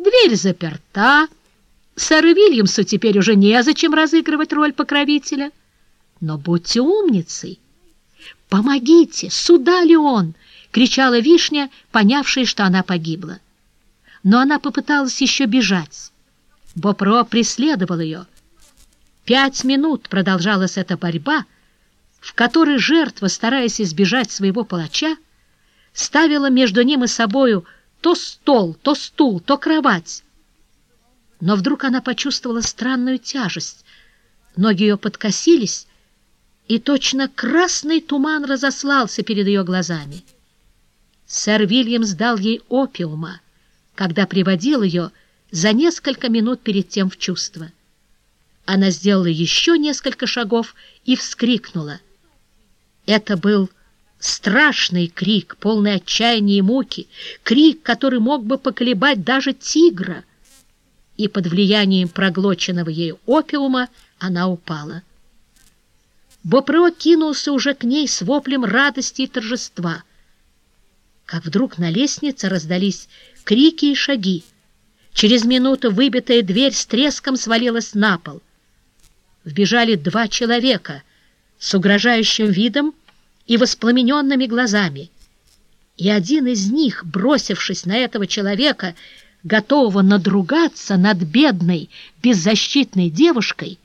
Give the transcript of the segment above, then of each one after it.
Дверь заперта. Сэру Вильямсу теперь уже незачем разыгрывать роль покровителя. Но будьте умницей. «Помогите! Сюда ли он?» — кричала Вишня, понявшая, что она погибла. Но она попыталась еще бежать. Бопро преследовал ее. Пять минут продолжалась эта борьба, в которой жертва, стараясь избежать своего палача, ставила между ним и собою то стол, то стул, то кровать. Но вдруг она почувствовала странную тяжесть. Ноги ее подкосились, и точно красный туман разослался перед ее глазами. Сэр Вильямс дал ей опиума, когда приводил ее за несколько минут перед тем в чувство. Она сделала еще несколько шагов и вскрикнула. Это был страшный крик, полный отчаяния и муки, крик, который мог бы поколебать даже тигра. И под влиянием проглоченного ею опиума она упала. Бопро кинулся уже к ней с воплем радости и торжества. Как вдруг на лестнице раздались крики и шаги. Через минуту выбитая дверь с треском свалилась на пол. Вбежали два человека с угрожающим видом и воспламененными глазами. И один из них, бросившись на этого человека, готового надругаться над бедной, беззащитной девушкой,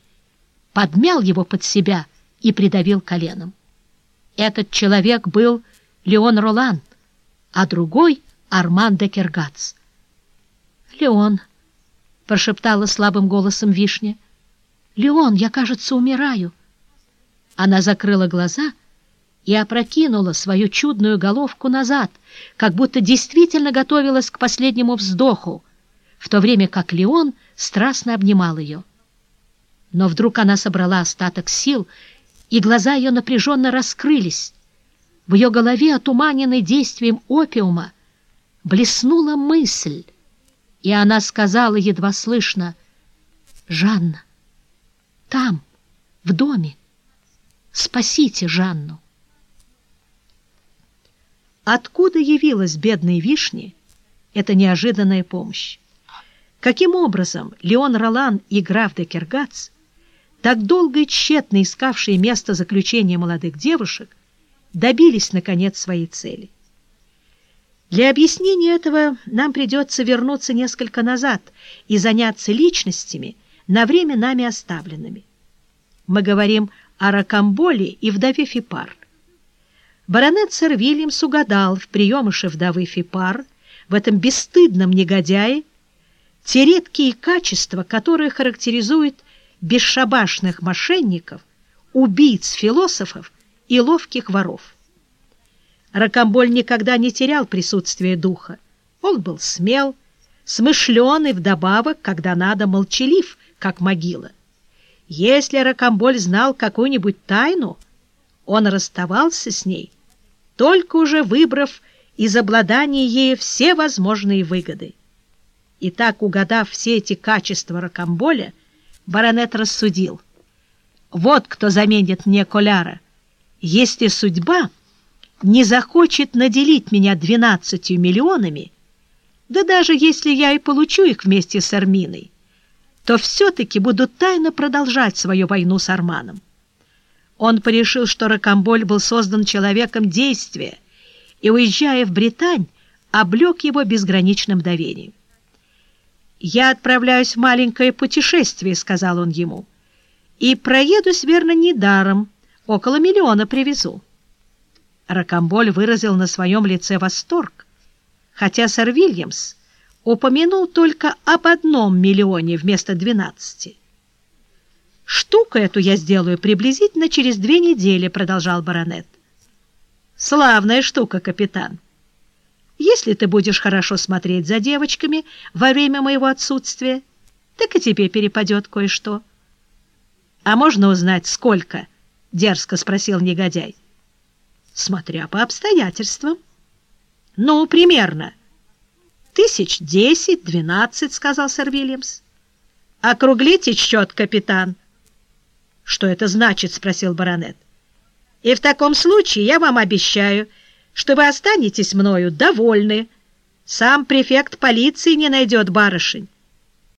подмял его под себя — и придавил коленом. Этот человек был Леон Ролан, а другой — Арман де Кергац. «Леон», — прошептала слабым голосом Вишня, — «Леон, я, кажется, умираю». Она закрыла глаза и опрокинула свою чудную головку назад, как будто действительно готовилась к последнему вздоху, в то время как Леон страстно обнимал ее. Но вдруг она собрала остаток сил и глаза ее напряженно раскрылись. В ее голове, отуманенной действием опиума, блеснула мысль, и она сказала едва слышно, «Жанна, там, в доме, спасите Жанну». Откуда явилась бедной вишне эта неожиданная помощь? Каким образом Леон Ролан и граф де Кергац так долго и тщетно искавшие место заключения молодых девушек, добились, наконец, своей цели. Для объяснения этого нам придется вернуться несколько назад и заняться личностями, на время нами оставленными. Мы говорим о Ракамболе и вдове Фипар. Баронет сэр Вильямс угадал в приемыше вдовы Фипар, в этом бесстыдном негодяе, те редкие качества, которые характеризуют бесшабашных мошенников, убийц философов и ловких воров. Ракамболь никогда не терял присутствие духа. Он был смел, смышленый вдобавок, когда надо, молчалив, как могила. Если Ракамболь знал какую-нибудь тайну, он расставался с ней, только уже выбрав из обладания ею все возможные выгоды. И так, угадав все эти качества Ракамболя, баронет рассудил. Вот кто заменит мне Коляра. Если судьба не захочет наделить меня двенадцатью миллионами, да даже если я и получу их вместе с Арминой, то все-таки буду тайно продолжать свою войну с Арманом. Он порешил, что Рокамболь был создан человеком действия, и, уезжая в Британь, облег его безграничным доверием. «Я отправляюсь в маленькое путешествие», — сказал он ему, «и проедусь, верно, недаром, около миллиона привезу». Рокамболь выразил на своем лице восторг, хотя сэр Вильямс упомянул только об одном миллионе вместо двенадцати. «Штуку эту я сделаю приблизительно через две недели», — продолжал баронет. «Славная штука, капитан. Если ты будешь хорошо смотреть за девочками во время моего отсутствия, так и тебе перепадет кое-что. — А можно узнать, сколько? — дерзко спросил негодяй. — Смотря по обстоятельствам. — Ну, примерно. — Тысяч десять, двенадцать, — сказал сэр Вильямс. — Округлите счет, капитан. — Что это значит? — спросил баронет. — И в таком случае я вам обещаю — что вы останетесь мною довольны, Сам префект полиции не найдет барышень.